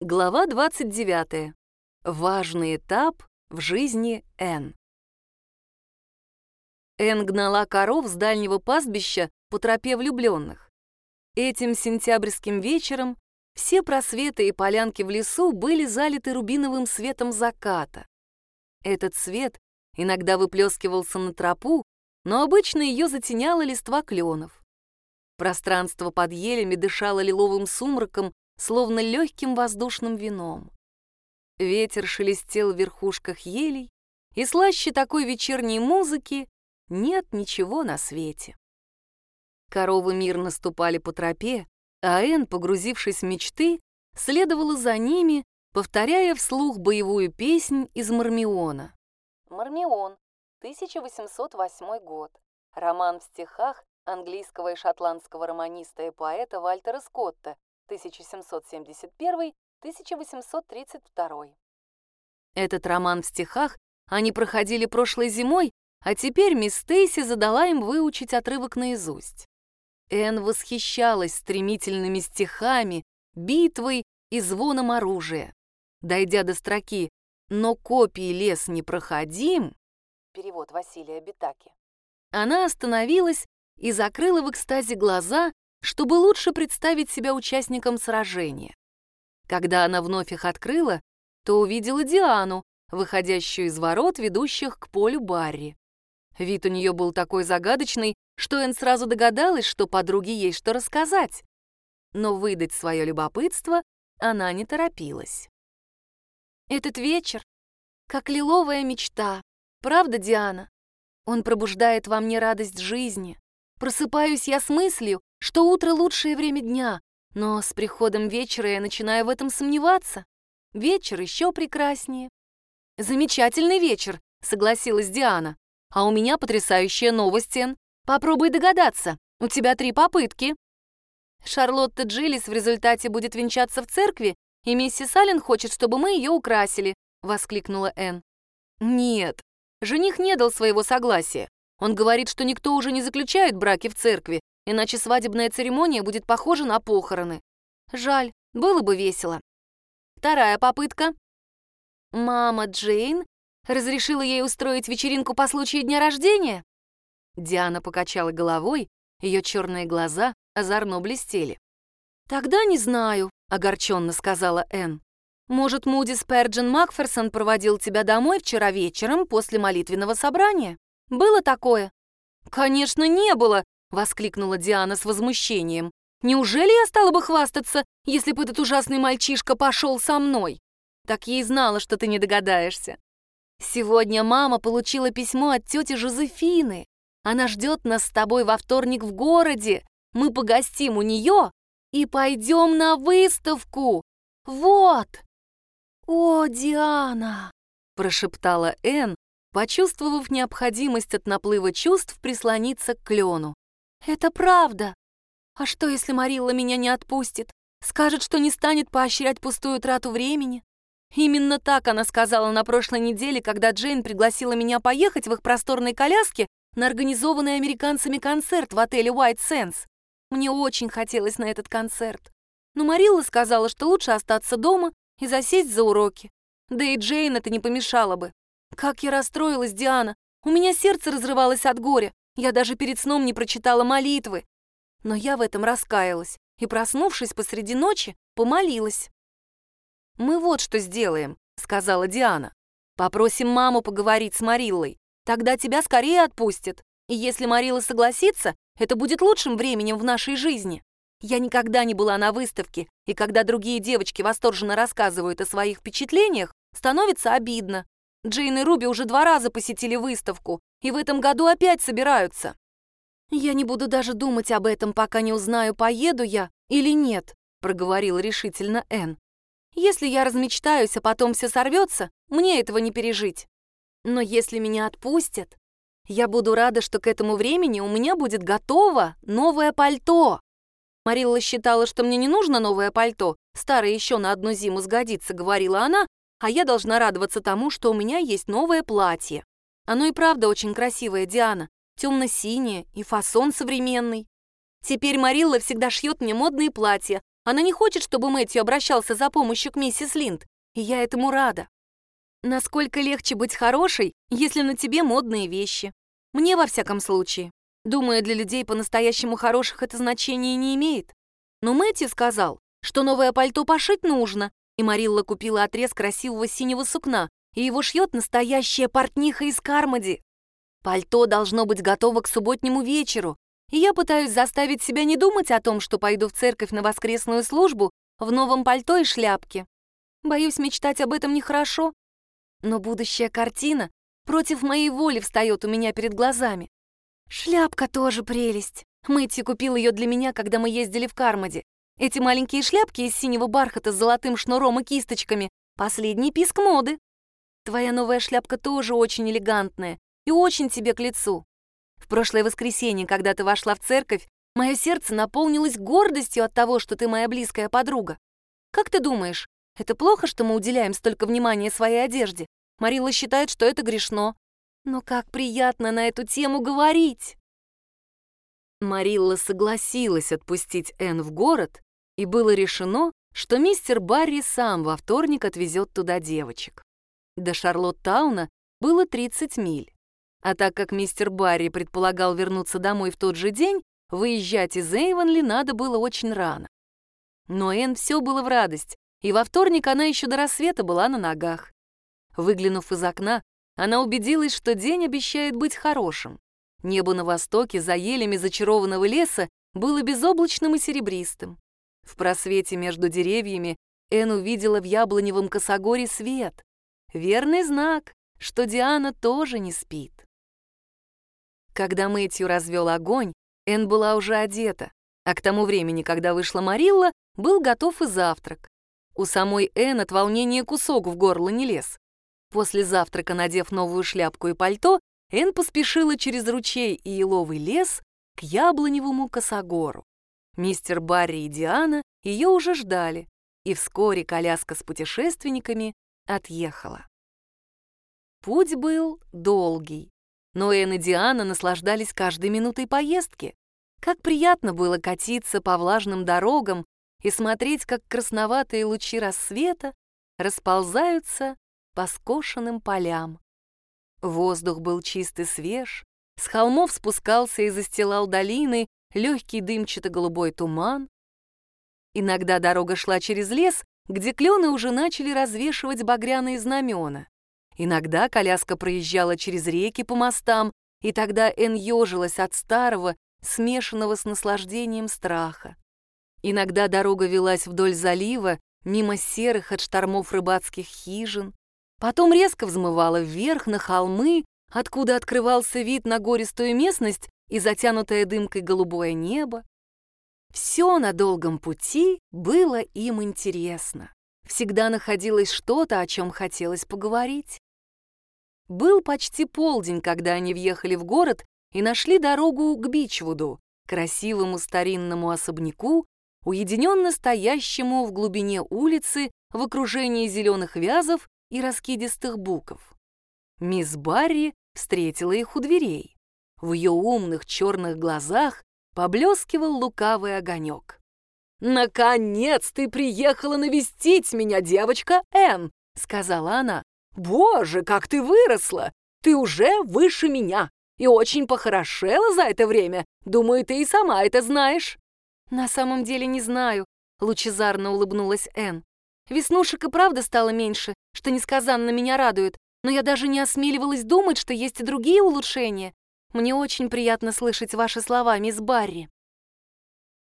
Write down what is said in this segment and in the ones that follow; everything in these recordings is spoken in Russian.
Глава 29. Важный этап в жизни Н. Н гнала коров с дальнего пастбища по тропе влюбленных. Этим сентябрьским вечером все просветы и полянки в лесу были залиты рубиновым светом заката. Этот свет иногда выплескивался на тропу, но обычно ее затеняла листва кленов. Пространство под елями дышало лиловым сумраком, словно легким воздушным вином. Ветер шелестел в верхушках елей, и слаще такой вечерней музыки нет ничего на свете. Коровы мирно ступали по тропе, а Эн, погрузившись в мечты, следовала за ними, повторяя вслух боевую песнь из Мармиона. Мармион, 1808 год. Роман в стихах английского и шотландского романиста и поэта Вальтера Скотта 1771-1832. Этот роман в стихах они проходили прошлой зимой, а теперь мисс Стейси задала им выучить отрывок наизусть. Энн восхищалась стремительными стихами, битвой и звоном оружия. Дойдя до строки «Но копии лес непроходим», перевод Василия Битаки, она остановилась и закрыла в экстазе глаза, чтобы лучше представить себя участником сражения. Когда она вновь их открыла, то увидела Диану, выходящую из ворот, ведущих к полю Барри. Вид у нее был такой загадочный, что Энн сразу догадалась, что подруге есть что рассказать. Но выдать свое любопытство она не торопилась. «Этот вечер как лиловая мечта, правда, Диана? Он пробуждает во мне радость жизни, Просыпаюсь я с мыслью, что утро — лучшее время дня, но с приходом вечера я начинаю в этом сомневаться. Вечер еще прекраснее. «Замечательный вечер», — согласилась Диана. «А у меня потрясающая новость, Эн. Попробуй догадаться. У тебя три попытки». Шарлотта Джилlis в результате будет венчаться в церкви, и миссис Аллен хочет, чтобы мы ее украсили», — воскликнула Энн. «Нет, жених не дал своего согласия. Он говорит, что никто уже не заключает браки в церкви, иначе свадебная церемония будет похожа на похороны. Жаль, было бы весело. Вторая попытка. Мама Джейн разрешила ей устроить вечеринку по случаю дня рождения? Диана покачала головой, ее черные глаза озорно блестели. «Тогда не знаю», — огорченно сказала Энн. «Может, Муди Сперджин Макферсон проводил тебя домой вчера вечером после молитвенного собрания?» Было такое?» «Конечно, не было!» — воскликнула Диана с возмущением. «Неужели я стала бы хвастаться, если бы этот ужасный мальчишка пошел со мной? Так я и знала, что ты не догадаешься. Сегодня мама получила письмо от тети Жозефины. Она ждет нас с тобой во вторник в городе. Мы погостим у нее и пойдем на выставку. Вот!» «О, Диана!» — прошептала Энн, почувствовав необходимость от наплыва чувств прислониться к клену. «Это правда! А что, если Марилла меня не отпустит? Скажет, что не станет поощрять пустую трату времени?» Именно так она сказала на прошлой неделе, когда Джейн пригласила меня поехать в их просторной коляске на организованный американцами концерт в отеле White Sands. Мне очень хотелось на этот концерт. Но Марилла сказала, что лучше остаться дома и засесть за уроки. Да и Джейн это не помешало бы. Как я расстроилась, Диана! У меня сердце разрывалось от горя. Я даже перед сном не прочитала молитвы. Но я в этом раскаялась и, проснувшись посреди ночи, помолилась. «Мы вот что сделаем», — сказала Диана. «Попросим маму поговорить с Мариллой. Тогда тебя скорее отпустят. И если Марилла согласится, это будет лучшим временем в нашей жизни. Я никогда не была на выставке, и когда другие девочки восторженно рассказывают о своих впечатлениях, становится обидно. Джейн и Руби уже два раза посетили выставку, и в этом году опять собираются. «Я не буду даже думать об этом, пока не узнаю, поеду я или нет», проговорила решительно Энн. «Если я размечтаюсь, а потом все сорвется, мне этого не пережить. Но если меня отпустят, я буду рада, что к этому времени у меня будет готово новое пальто». Марилла считала, что мне не нужно новое пальто, старое еще на одну зиму сгодится, говорила она, а я должна радоваться тому, что у меня есть новое платье. Оно и правда очень красивое, Диана, темно-синее и фасон современный. Теперь Марилла всегда шьет мне модные платья, Она не хочет, чтобы Мэтью обращался за помощью к миссис Линд, и я этому рада. Насколько легче быть хорошей, если на тебе модные вещи. Мне, во всяком случае. Думаю, для людей по-настоящему хороших это значение не имеет. Но Мэтью сказал, что новое пальто пошить нужно, и Марилла купила отрез красивого синего сукна, и его шьет настоящая портниха из Кармоди. Пальто должно быть готово к субботнему вечеру, и я пытаюсь заставить себя не думать о том, что пойду в церковь на воскресную службу в новом пальто и шляпке. Боюсь, мечтать об этом нехорошо, но будущая картина против моей воли встает у меня перед глазами. Шляпка тоже прелесть. Мэтью купил ее для меня, когда мы ездили в Кармоде. Эти маленькие шляпки из синего бархата с золотым шнуром и кисточками — последний писк моды. Твоя новая шляпка тоже очень элегантная и очень тебе к лицу. В прошлое воскресенье, когда ты вошла в церковь, мое сердце наполнилось гордостью от того, что ты моя близкая подруга. Как ты думаешь, это плохо, что мы уделяем столько внимания своей одежде? Марила считает, что это грешно. Но как приятно на эту тему говорить!» Марилла согласилась отпустить Энн в город, и было решено, что мистер Барри сам во вторник отвезет туда девочек. До Шарлоттауна было 30 миль. А так как мистер Барри предполагал вернуться домой в тот же день, выезжать из Эйвонли надо было очень рано. Но Энн все было в радость, и во вторник она еще до рассвета была на ногах. Выглянув из окна, она убедилась, что день обещает быть хорошим. Небо на востоке за елями зачарованного леса было безоблачным и серебристым. В просвете между деревьями Эн увидела в яблоневом косогоре свет. Верный знак, что Диана тоже не спит. Когда Мэтью развел огонь, Эн была уже одета, а к тому времени, когда вышла Марилла, был готов и завтрак. У самой Эн от волнения кусок в горло не лез. После завтрака, надев новую шляпку и пальто, Эн поспешила через ручей и еловый лес к яблоневому косогору. Мистер Барри и Диана ее уже ждали, и вскоре коляска с путешественниками отъехала. Путь был долгий, но Эн и Диана наслаждались каждой минутой поездки. Как приятно было катиться по влажным дорогам и смотреть, как красноватые лучи рассвета расползаются по скошенным полям. Воздух был чист и свеж, с холмов спускался и застилал долины легкий дымчато-голубой туман. Иногда дорога шла через лес, где клены уже начали развешивать багряные знамена. Иногда коляска проезжала через реки по мостам, и тогда Эн ежилась от старого, смешанного с наслаждением страха. Иногда дорога велась вдоль залива, мимо серых от штормов рыбацких хижин. Потом резко взмывала вверх на холмы, откуда открывался вид на гористую местность и затянутое дымкой голубое небо. Все на долгом пути было им интересно. Всегда находилось что-то, о чем хотелось поговорить. Был почти полдень, когда они въехали в город и нашли дорогу к Бичвуду, красивому старинному особняку, уединенно стоящему в глубине улицы в окружении зеленых вязов и раскидистых буков. Мисс Барри встретила их у дверей. В ее умных черных глазах поблескивал лукавый огонек. «Наконец ты приехала навестить меня, девочка Энн!» — сказала она. «Боже, как ты выросла! Ты уже выше меня и очень похорошела за это время. Думаю, ты и сама это знаешь». «На самом деле не знаю», — лучезарно улыбнулась Энн. Веснушек и правда стало меньше, что несказанно меня радует, но я даже не осмеливалась думать, что есть и другие улучшения. Мне очень приятно слышать ваши слова, мисс Барри.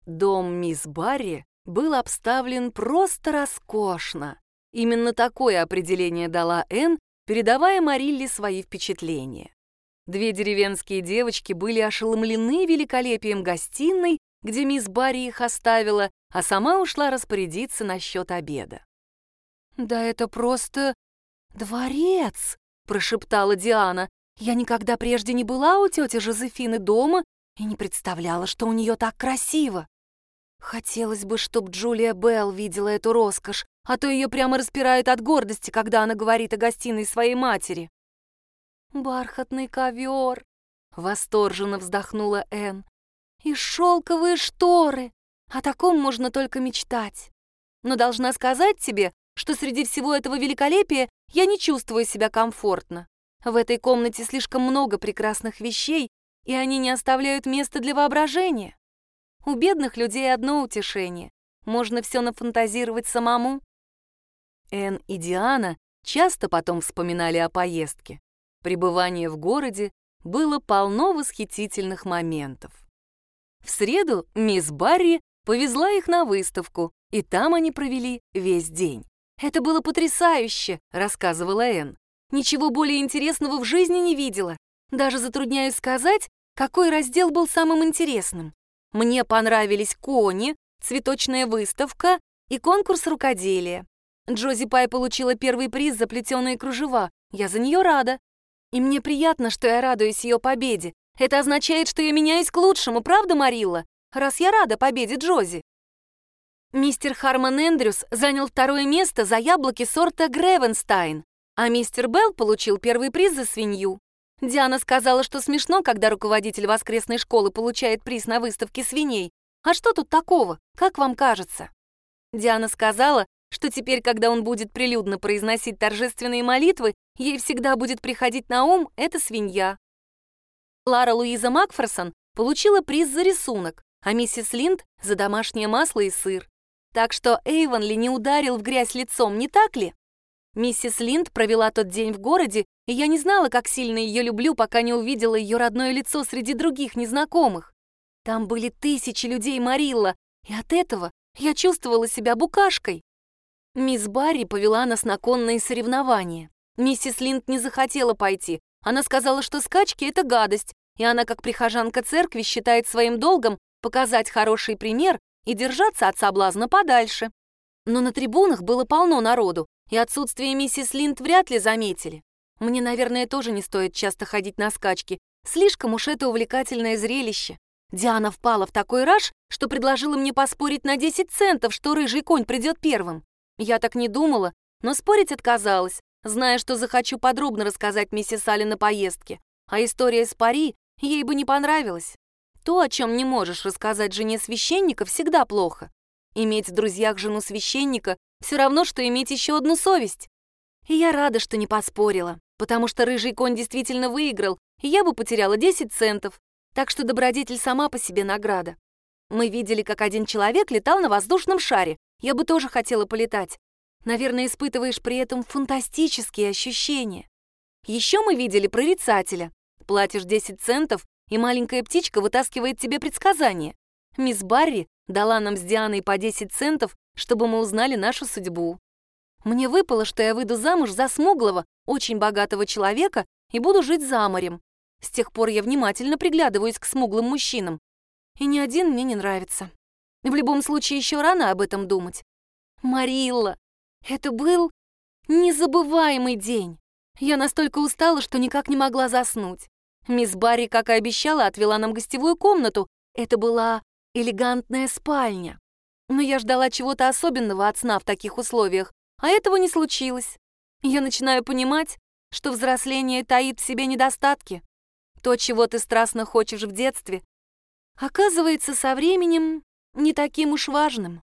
Дом мисс Барри был обставлен просто роскошно. Именно такое определение дала Энн, передавая Марилле свои впечатления. Две деревенские девочки были ошеломлены великолепием гостиной, где мисс Барри их оставила, а сама ушла распорядиться насчет обеда. «Да это просто дворец!» — прошептала Диана. «Я никогда прежде не была у тети Жозефины дома и не представляла, что у нее так красиво. Хотелось бы, чтобы Джулия Белл видела эту роскошь, а то ее прямо распирает от гордости, когда она говорит о гостиной своей матери». «Бархатный ковер!» — восторженно вздохнула Энн. «И шелковые шторы! О таком можно только мечтать. Но должна сказать тебе, что среди всего этого великолепия я не чувствую себя комфортно. В этой комнате слишком много прекрасных вещей, и они не оставляют места для воображения. У бедных людей одно утешение. Можно все нафантазировать самому. Эн и Диана часто потом вспоминали о поездке. Пребывание в городе было полно восхитительных моментов. В среду мисс Барри повезла их на выставку, и там они провели весь день. «Это было потрясающе», — рассказывала Энн. «Ничего более интересного в жизни не видела. Даже затрудняюсь сказать, какой раздел был самым интересным. Мне понравились кони, цветочная выставка и конкурс рукоделия. Джози Пай получила первый приз за плетеные кружева. Я за нее рада. И мне приятно, что я радуюсь ее победе. Это означает, что я меняюсь к лучшему, правда, Марилла? Раз я рада победе Джози. Мистер Харман Эндрюс занял второе место за яблоки сорта Гревенстайн, а мистер Белл получил первый приз за свинью. Диана сказала, что смешно, когда руководитель воскресной школы получает приз на выставке свиней. А что тут такого, как вам кажется? Диана сказала, что теперь, когда он будет прилюдно произносить торжественные молитвы, ей всегда будет приходить на ум эта свинья. Лара Луиза Макферсон получила приз за рисунок, а миссис Линд — за домашнее масло и сыр. Так что Эйвонли не ударил в грязь лицом, не так ли? Миссис Линд провела тот день в городе, и я не знала, как сильно ее люблю, пока не увидела ее родное лицо среди других незнакомых. Там были тысячи людей Марилла, и от этого я чувствовала себя букашкой. Мисс Барри повела нас на конные соревнования. Миссис Линд не захотела пойти. Она сказала, что скачки — это гадость, и она, как прихожанка церкви, считает своим долгом показать хороший пример и держаться от соблазна подальше. Но на трибунах было полно народу, и отсутствие миссис Линд вряд ли заметили. Мне, наверное, тоже не стоит часто ходить на скачки. Слишком уж это увлекательное зрелище. Диана впала в такой раж, что предложила мне поспорить на 10 центов, что рыжий конь придет первым. Я так не думала, но спорить отказалась, зная, что захочу подробно рассказать миссис Аллен о поездке. А история с Пари ей бы не понравилась. То, о чем не можешь рассказать жене священника, всегда плохо. Иметь в друзьях жену священника все равно, что иметь еще одну совесть. И я рада, что не поспорила, потому что рыжий конь действительно выиграл, и я бы потеряла 10 центов. Так что добродетель сама по себе награда. Мы видели, как один человек летал на воздушном шаре. Я бы тоже хотела полетать. Наверное, испытываешь при этом фантастические ощущения. Еще мы видели прорицателя. Платишь 10 центов, и маленькая птичка вытаскивает тебе предсказание. Мисс Барри дала нам с Дианой по 10 центов, чтобы мы узнали нашу судьбу. Мне выпало, что я выйду замуж за смуглого, очень богатого человека и буду жить за морем. С тех пор я внимательно приглядываюсь к смуглым мужчинам. И ни один мне не нравится. В любом случае, еще рано об этом думать. Марилла, это был незабываемый день. Я настолько устала, что никак не могла заснуть. Мисс Барри, как и обещала, отвела нам гостевую комнату. Это была элегантная спальня. Но я ждала чего-то особенного от сна в таких условиях, а этого не случилось. Я начинаю понимать, что взросление таит в себе недостатки. То, чего ты страстно хочешь в детстве, оказывается со временем не таким уж важным.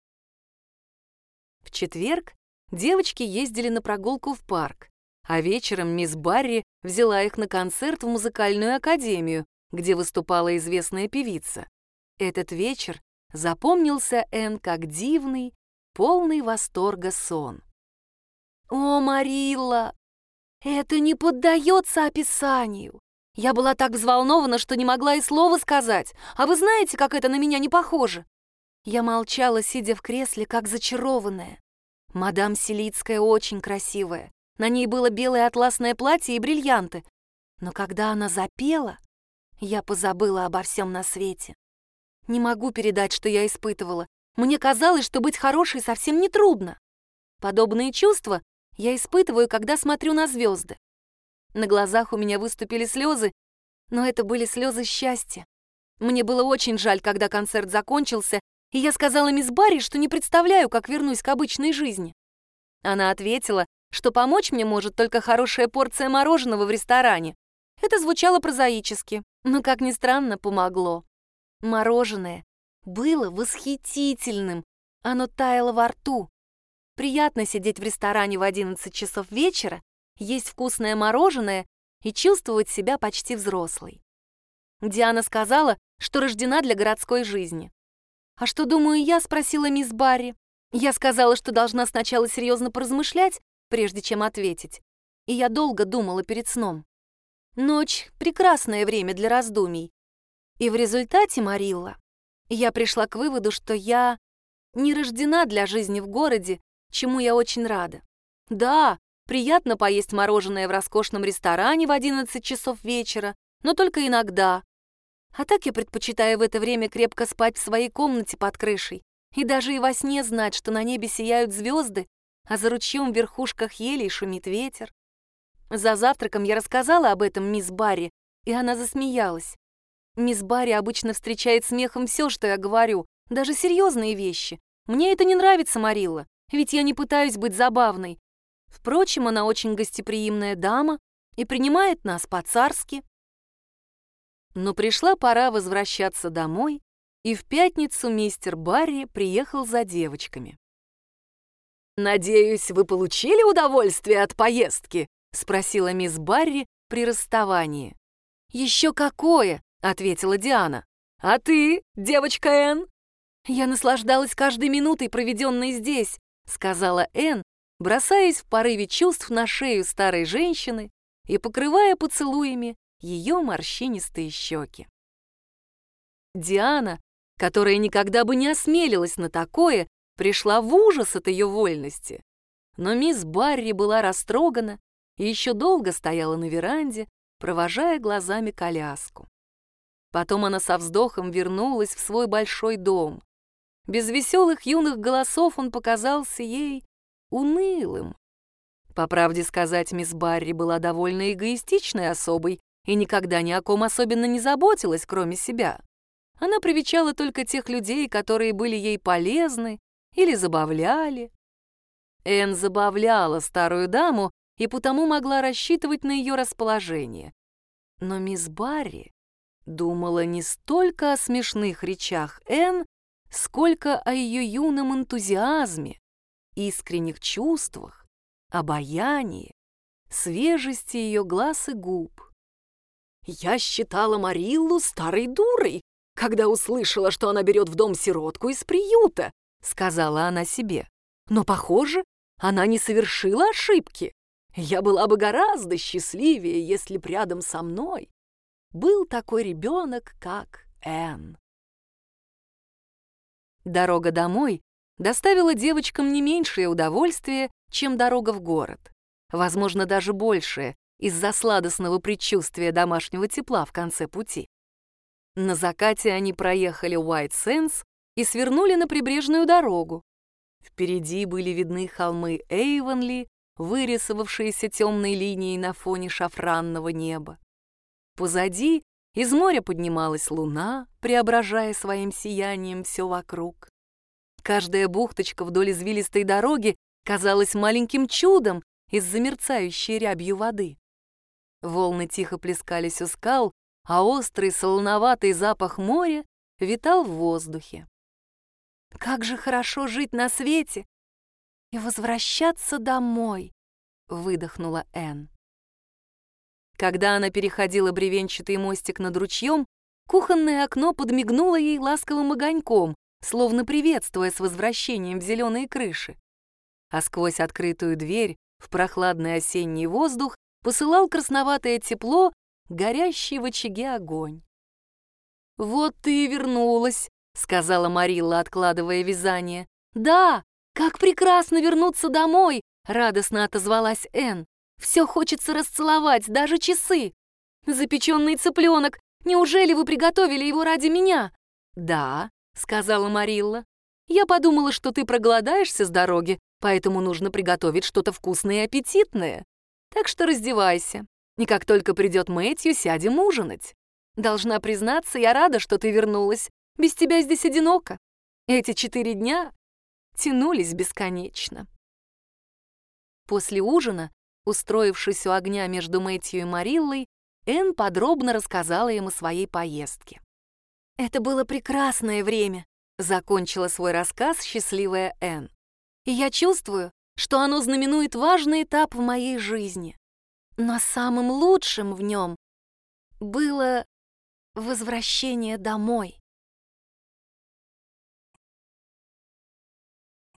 В четверг девочки ездили на прогулку в парк а вечером мисс Барри взяла их на концерт в музыкальную академию, где выступала известная певица. Этот вечер запомнился Энн как дивный, полный восторга сон. «О, Марилла, это не поддается описанию!» Я была так взволнована, что не могла и слова сказать. А вы знаете, как это на меня не похоже? Я молчала, сидя в кресле, как зачарованная. Мадам Селицкая очень красивая. На ней было белое атласное платье и бриллианты. Но когда она запела, я позабыла обо всем на свете. Не могу передать, что я испытывала. Мне казалось, что быть хорошей совсем не трудно. Подобные чувства я испытываю, когда смотрю на звезды. На глазах у меня выступили слезы, но это были слезы счастья. Мне было очень жаль, когда концерт закончился, и я сказала мисс Барри, что не представляю, как вернусь к обычной жизни. Она ответила, что помочь мне может только хорошая порция мороженого в ресторане. Это звучало прозаически, но, как ни странно, помогло. Мороженое было восхитительным. Оно таяло во рту. Приятно сидеть в ресторане в 11 часов вечера, есть вкусное мороженое и чувствовать себя почти взрослой. Диана сказала, что рождена для городской жизни. «А что думаю я?» — спросила мисс Барри. Я сказала, что должна сначала серьезно поразмышлять, прежде чем ответить. И я долго думала перед сном. Ночь — прекрасное время для раздумий. И в результате, Марилла, я пришла к выводу, что я не рождена для жизни в городе, чему я очень рада. Да, приятно поесть мороженое в роскошном ресторане в 11 часов вечера, но только иногда. А так я предпочитаю в это время крепко спать в своей комнате под крышей и даже и во сне знать, что на небе сияют звезды, а за ручьем в верхушках елей шумит ветер. За завтраком я рассказала об этом мисс Барри, и она засмеялась. Мисс Барри обычно встречает смехом все, что я говорю, даже серьезные вещи. Мне это не нравится, Марилла, ведь я не пытаюсь быть забавной. Впрочем, она очень гостеприимная дама и принимает нас по-царски. Но пришла пора возвращаться домой, и в пятницу мистер Барри приехал за девочками. «Надеюсь, вы получили удовольствие от поездки?» — спросила мисс Барри при расставании. «Еще какое!» — ответила Диана. «А ты, девочка Энн?» «Я наслаждалась каждой минутой, проведенной здесь», — сказала Энн, бросаясь в порыве чувств на шею старой женщины и покрывая поцелуями ее морщинистые щеки. Диана, которая никогда бы не осмелилась на такое, пришла в ужас от ее вольности. Но мисс Барри была растрогана и еще долго стояла на веранде, провожая глазами коляску. Потом она со вздохом вернулась в свой большой дом. Без веселых юных голосов он показался ей унылым. По правде сказать, мисс Барри была довольно эгоистичной особой и никогда ни о ком особенно не заботилась, кроме себя. Она привечала только тех людей, которые были ей полезны или забавляли. Энн забавляла старую даму и потому могла рассчитывать на ее расположение. Но мисс Барри думала не столько о смешных речах Энн, сколько о ее юном энтузиазме, искренних чувствах, обаянии, свежести ее глаз и губ. «Я считала Мариллу старой дурой, когда услышала, что она берет в дом сиротку из приюта», — сказала она себе. «Но, похоже, она не совершила ошибки. Я была бы гораздо счастливее, если б рядом со мной был такой ребенок, как Энн». Дорога домой доставила девочкам не меньшее удовольствие, чем дорога в город. Возможно, даже большее, из-за сладостного предчувствия домашнего тепла в конце пути. На закате они проехали Уайт Сенс и свернули на прибрежную дорогу. Впереди были видны холмы Эйвонли, вырисовавшиеся темной линией на фоне шафранного неба. Позади из моря поднималась луна, преображая своим сиянием все вокруг. Каждая бухточка вдоль извилистой дороги казалась маленьким чудом из-за мерцающей рябью воды. Волны тихо плескались у скал, а острый солоноватый запах моря витал в воздухе. Как же хорошо жить на свете и возвращаться домой, выдохнула Энн. Когда она переходила бревенчатый мостик над ручьем, кухонное окно подмигнуло ей ласковым огоньком, словно приветствуя с возвращением в зеленые крыши. А сквозь открытую дверь в прохладный осенний воздух посылал красноватое тепло, горящий в очаге огонь. «Вот ты и вернулась», — сказала Марилла, откладывая вязание. «Да, как прекрасно вернуться домой!» — радостно отозвалась Энн. «Все хочется расцеловать, даже часы. Запеченный цыпленок, неужели вы приготовили его ради меня?» «Да», — сказала Марилла. «Я подумала, что ты проголодаешься с дороги, поэтому нужно приготовить что-то вкусное и аппетитное. Так что раздевайся, и как только придет Мэтью, сядем ужинать. Должна признаться, я рада, что ты вернулась. Без тебя здесь одиноко. Эти четыре дня тянулись бесконечно. После ужина, устроившись у огня между Мэтью и Мариллой, Энн подробно рассказала им о своей поездке. «Это было прекрасное время», Закончила свой рассказ счастливая Энн. И я чувствую, что оно знаменует важный этап в моей жизни. Но самым лучшим в нем было возвращение домой.